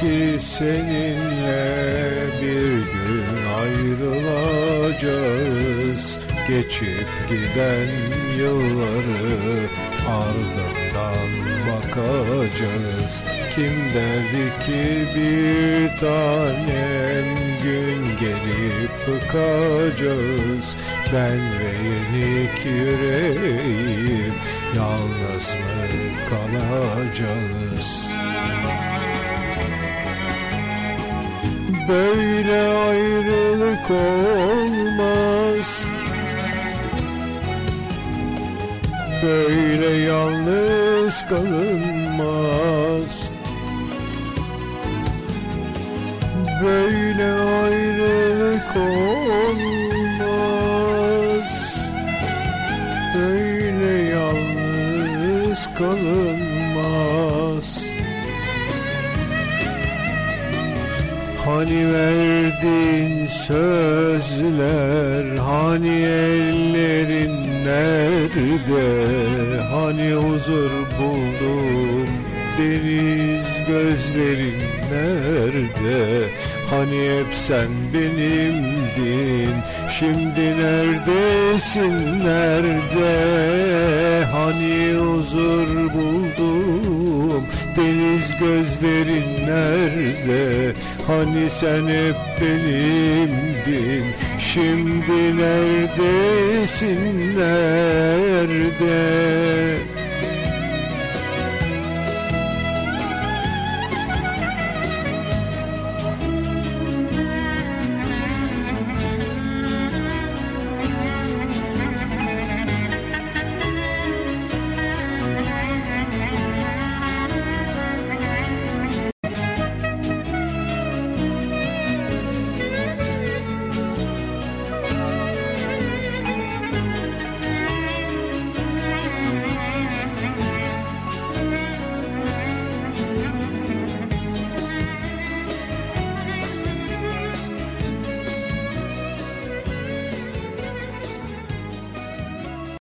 ki seninle bir gün ayrılacağız. Geçip giden yılları ardından bakacağız. Kim derdi ki bir tanem gün gelip bıkacağız. Ben ve yenik yüreğim yalnız mı kalacağız Böyle ayrılık olmaz. Böyle yalnız kalınmaz. Böyle ayrılık olmaz. Böyle yalnız kalınmaz Hani verdin sözler Hani ellerin nerede? Hani huzur buldum Deniz gözlerin nerede? Hani hep sen benimdin Şimdi neredesin nerede? Hani huzur buldum Deniz gözlerin nerede? Hani sen hep benimdin Şimdi neredesin nerede